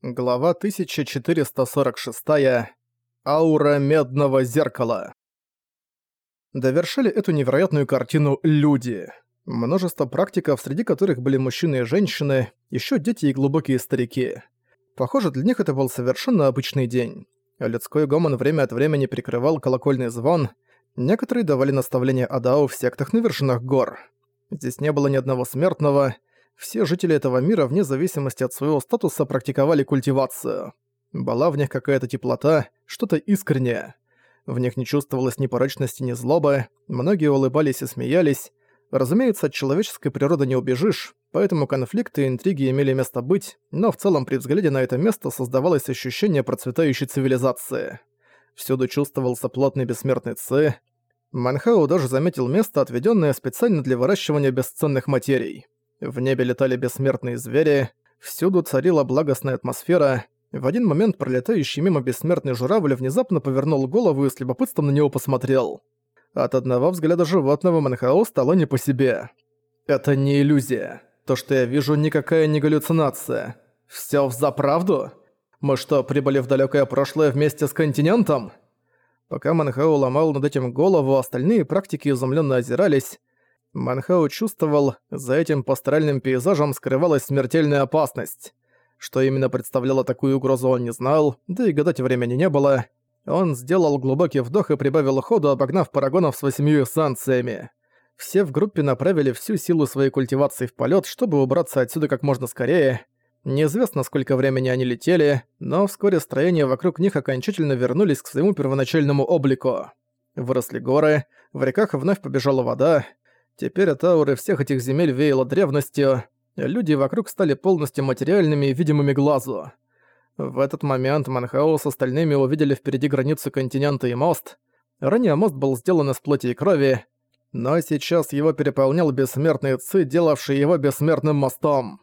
Глава 1446. Аура медного зеркала. Довершили эту невероятную картину люди. Множество практиков, среди которых были мужчины и женщины, еще дети и глубокие старики. Похоже, для них это был совершенно обычный день. Людской гомон время от времени прикрывал колокольный звон, некоторые давали наставления Адау в сектах на вершинах гор. Здесь не было ни одного смертного, все жители этого мира, вне зависимости от своего статуса, практиковали культивацию. Была в них какая-то теплота, что-то искреннее. В них не чувствовалось ни порочности, ни злобы, многие улыбались и смеялись. Разумеется, от человеческой природы не убежишь, поэтому конфликты и интриги имели место быть, но в целом при взгляде на это место создавалось ощущение процветающей цивилизации. Всюду чувствовался плотный бессмертный ци. Манхау даже заметил место, отведенное специально для выращивания бесценных материй. В небе летали бессмертные звери, всюду царила благостная атмосфера. В один момент пролетающий мимо бессмертный журавль внезапно повернул голову и с любопытством на него посмотрел. От одного взгляда животного Манхао стало не по себе. «Это не иллюзия. То, что я вижу, никакая не галлюцинация. Всё взаправду? Мы что, прибыли в далёкое прошлое вместе с континентом?» Пока Манхао ломал над этим голову, остальные практики изумленно озирались, Манхау чувствовал, за этим пасторальным пейзажем скрывалась смертельная опасность. Что именно представляло такую угрозу он не знал, да и гадать времени не было. Он сделал глубокий вдох и прибавил ходу, обогнав парагонов с восемью эссанциями. Все в группе направили всю силу своей культивации в полет, чтобы убраться отсюда как можно скорее. Неизвестно, сколько времени они летели, но вскоре строения вокруг них окончательно вернулись к своему первоначальному облику. Выросли горы, в реках вновь побежала вода, Теперь от ауры всех этих земель веяло древностью, люди вокруг стали полностью материальными и видимыми глазу. В этот момент Манхао с остальными увидели впереди границу континента и мост. Ранее мост был сделан из плоти и крови, но сейчас его переполнял бессмертный Ци, делавший его бессмертным мостом.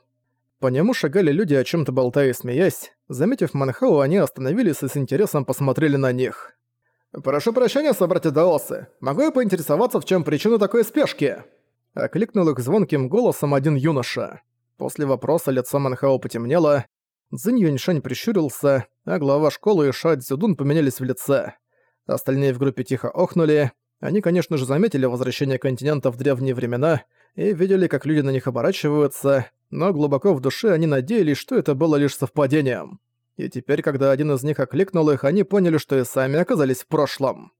По нему шагали люди, о чем то болтая и смеясь. Заметив Манхау, они остановились и с интересом посмотрели на них. «Прошу прощения, собратья Даосы. Могу я поинтересоваться, в чем причина такой спешки?» Окликнул их звонким голосом один юноша. После вопроса лицо Манхао потемнело, Цзинь Юньшань прищурился, а глава школы и Ша Цзюдун поменялись в лице. Остальные в группе тихо охнули. Они, конечно же, заметили возвращение континента в древние времена и видели, как люди на них оборачиваются, но глубоко в душе они надеялись, что это было лишь совпадением и теперь, когда один из них окликнул их, они поняли, что и сами оказались в прошлом.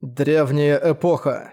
Древняя эпоха.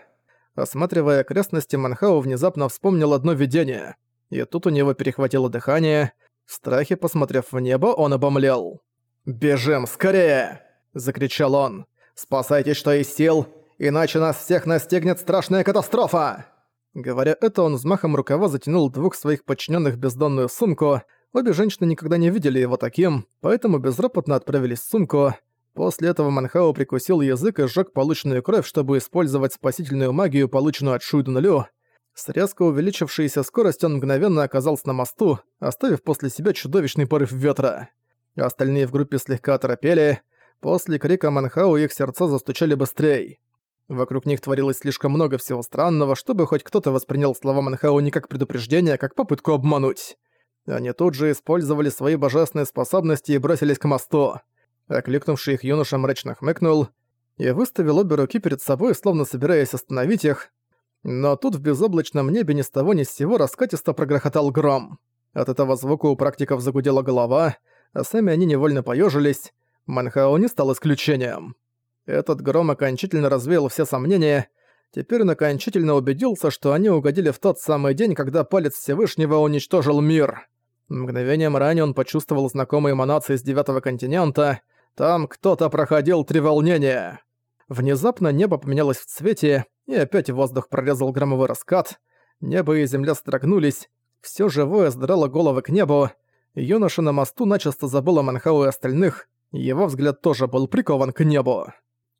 Осматривая окрестности, Манхау внезапно вспомнил одно видение, и тут у него перехватило дыхание. В страхе, посмотрев в небо, он обомлел. «Бежим, скорее!» – закричал он. «Спасайтесь, что из сил, иначе нас всех настигнет страшная катастрофа!» Говоря это, он взмахом рукава затянул двух своих подчиненных бездонную сумку – Обе женщины никогда не видели его таким, поэтому безропотно отправились в сумку. После этого Манхао прикусил язык и сжёг полученную кровь, чтобы использовать спасительную магию, полученную от Шуйдунулю. С резко увеличившейся скоростью он мгновенно оказался на мосту, оставив после себя чудовищный порыв ветра. Остальные в группе слегка оторопели. После крика Манхау их сердца застучали быстрее. Вокруг них творилось слишком много всего странного, чтобы хоть кто-то воспринял слова Манхау не как предупреждение, а как попытку обмануть. Они тут же использовали свои божественные способности и бросились к мосту. Окликнувший их юноша мрачно хмыкнул и выставил обе руки перед собой, словно собираясь остановить их. Но тут в безоблачном небе ни с того ни с сего раскатисто прогрохотал гром. От этого звука у практиков загудела голова, а сами они невольно поежились. Манхао не стал исключением. Этот гром окончательно развеял все сомнения. Теперь он окончательно убедился, что они угодили в тот самый день, когда палец Всевышнего уничтожил мир. Мгновением ранее он почувствовал знакомые эманации с девятого континента. Там кто-то проходил три волнения. Внезапно небо поменялось в цвете, и опять воздух прорезал громовой раскат. Небо и земля строгнулись. Все живое сдрало головы к небу. Юноша на мосту начисто забыл о Манхау и остальных. Его взгляд тоже был прикован к небу.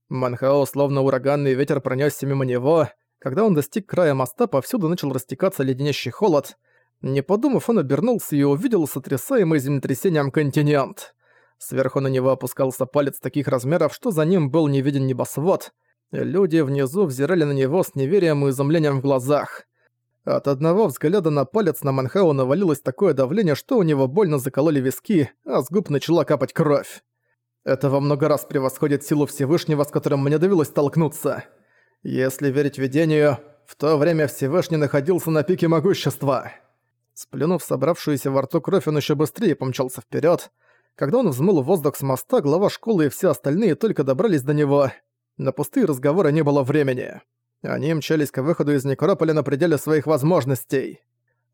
Манхао, словно ураганный ветер, пронесся мимо него. Когда он достиг края моста, повсюду начал растекаться леденящий холод. Не подумав, он обернулся и увидел сотрясаемый землетрясением континент. Сверху на него опускался палец таких размеров, что за ним был не виден небосвод. Люди внизу взирали на него с неверием и изумлением в глазах. От одного взгляда на палец на Манхау навалилось такое давление, что у него больно закололи виски, а с губ начала капать кровь. Это во много раз превосходит силу Всевышнего, с которым мне довелось столкнуться. Если верить видению, в то время Всевышний находился на пике могущества. Сплюнув собравшуюся во рту кровь, он еще быстрее помчался вперед. Когда он взмыл воздух с моста, глава школы и все остальные только добрались до него. На пустые разговоры не было времени. Они мчались к выходу из Некрополя на пределе своих возможностей.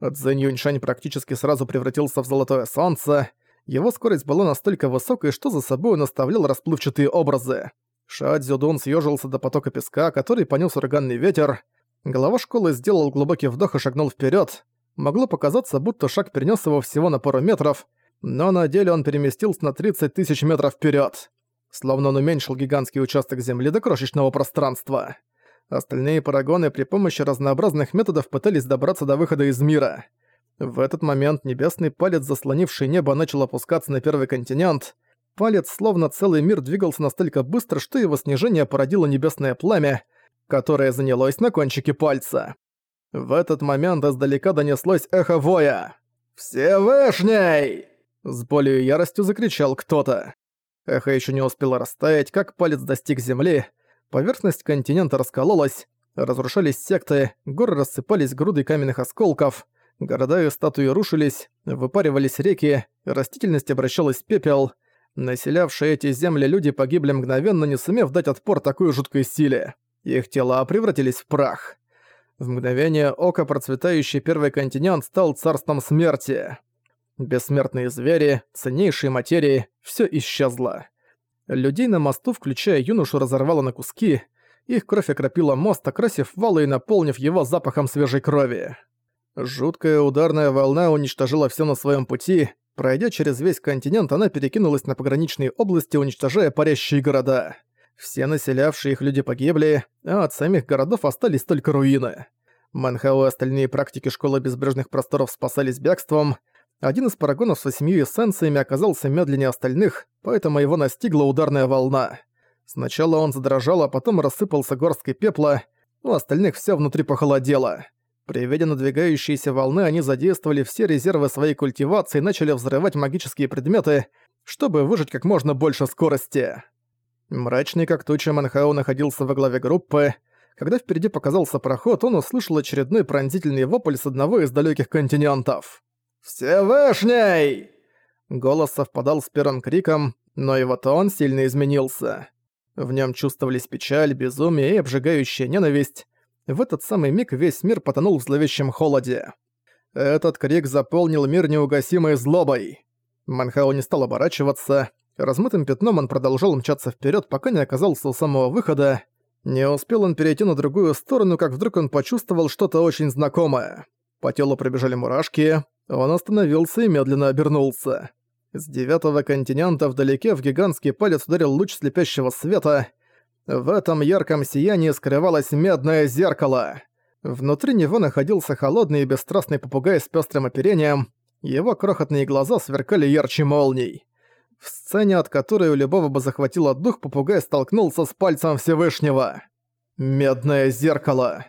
Цзэнь Юньшань практически сразу превратился в золотое солнце. Его скорость была настолько высокой, что за собой он оставлял расплывчатые образы. Ша Цзюдун съежился до потока песка, который понес ураганный ветер. Глава школы сделал глубокий вдох и шагнул вперед. Могло показаться, будто шаг перенес его всего на пару метров, но на деле он переместился на 30 тысяч метров вперед, Словно он уменьшил гигантский участок земли до крошечного пространства. Остальные парагоны при помощи разнообразных методов пытались добраться до выхода из мира. В этот момент небесный палец, заслонивший небо, начал опускаться на первый континент. Палец, словно целый мир, двигался настолько быстро, что его снижение породило небесное пламя, которое занялось на кончике пальца. В этот момент издалека донеслось эхо воя. «Всевышний!» С болью и яростью закричал кто-то. Эхо еще не успело растаять, как палец достиг земли, поверхность континента раскололась, разрушались секты, горы рассыпались грудой каменных осколков, города и статуи рушились, выпаривались реки, растительность обращалась в пепел. Населявшие эти земли люди погибли мгновенно, не сумев дать отпор такой жуткой силе. Их тела превратились в прах. В мгновение ока процветающий первый континент стал царством смерти. Бессмертные звери, ценнейшие материи — всё исчезло. Людей на мосту, включая юношу, разорвало на куски, их кровь окропила мост, окрасив валы и наполнив его запахом свежей крови. Жуткая ударная волна уничтожила всё на своём пути, пройдя через весь континент, она перекинулась на пограничные области, уничтожая парящие города. Все населявшие их люди погибли, а от самих городов остались только руины. Манхау и остальные практики Школы Безбрежных Просторов спасались бегством. Один из парагонов с восьмью эссенциями оказался медленнее остальных, поэтому его настигла ударная волна. Сначала он задрожал, а потом рассыпался горсткой пепла, у остальных все внутри похолодело. При виде надвигающейся волны они задействовали все резервы своей культивации и начали взрывать магические предметы, чтобы выжать как можно больше скорости. Мрачный как туча Манхау находился во главе группы. Когда впереди показался проход, он услышал очередной пронзительный вопль с одного из далеких континентов. «Всевышний!» Голос совпадал с первым криком, но его тон сильно изменился. В нем чувствовались печаль, безумие и обжигающая ненависть. В этот самый миг весь мир потонул в зловещем холоде. Этот крик заполнил мир неугасимой злобой. Манхау не стал оборачиваться, Размытым пятном он продолжал мчаться вперед, пока не оказался у самого выхода. Не успел он перейти на другую сторону, как вдруг он почувствовал что-то очень знакомое. По телу пробежали мурашки, он остановился и медленно обернулся. С девятого континента вдалеке в гигантский палец ударил луч слепящего света. В этом ярком сиянии скрывалось медное зеркало. Внутри него находился холодный и бесстрастный попугай с пестрым оперением. Его крохотные глаза сверкали ярче молний. В сцене, от которой у любого бы захватило дух, попугай столкнулся с пальцем Всевышнего. «Медное зеркало».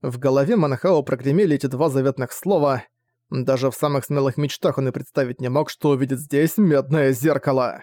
В голове Манхао прогремели эти два заветных слова. Даже в самых смелых мечтах он и представить не мог, что увидит здесь медное зеркало.